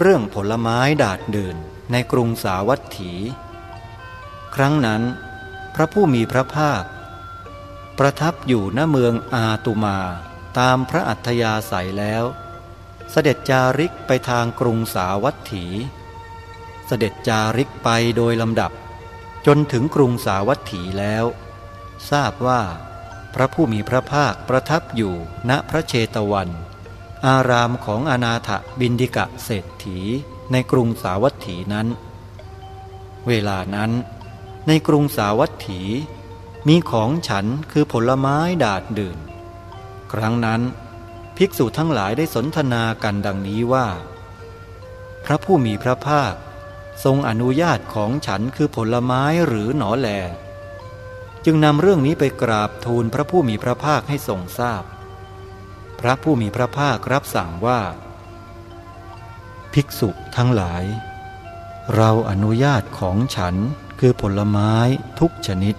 เรื่องผลไม้ดาดเดื่นในกรุงสาวัตถี ครั้งนั้น พระผู้มีพระภาค ประทับอยู่ณเมืองอาตุมาตามพระอัธยาศัยแล้ว เสด็จจาริกไปทางกรุงสาวัตถี เสด็จจาริกไปโดยลำดับ จนถึงกรุงสาวัตถีแล้ว ทราบว่า พระผู้มีพระภาคประทับอยู่ณพระเชตวัน อารามของอนาถบินดิกะเศรษฐีในกรุงสาวัตถีนั้น เวลานั้น ในกรุงสาวัตถี มีของฉันคือผลไม้ดาดดื่น ครั้งนั้น ภิกษุทั้งหลายได้สนทนากันดังนี้ว่า พระผู้มีพระภาค ทรงอนุญาตของฉันคือผลไม้หรือหนอแล จึงนำเรื่องนี้ไปกราบทูลพระผู้มีพระภาคให้ทรงทราบพ พระผู้มีพระภาครับสั่งว่า ภิกษุทั้งหลาย เราอนุญาตของฉันคือผลไม้ทุกชนิด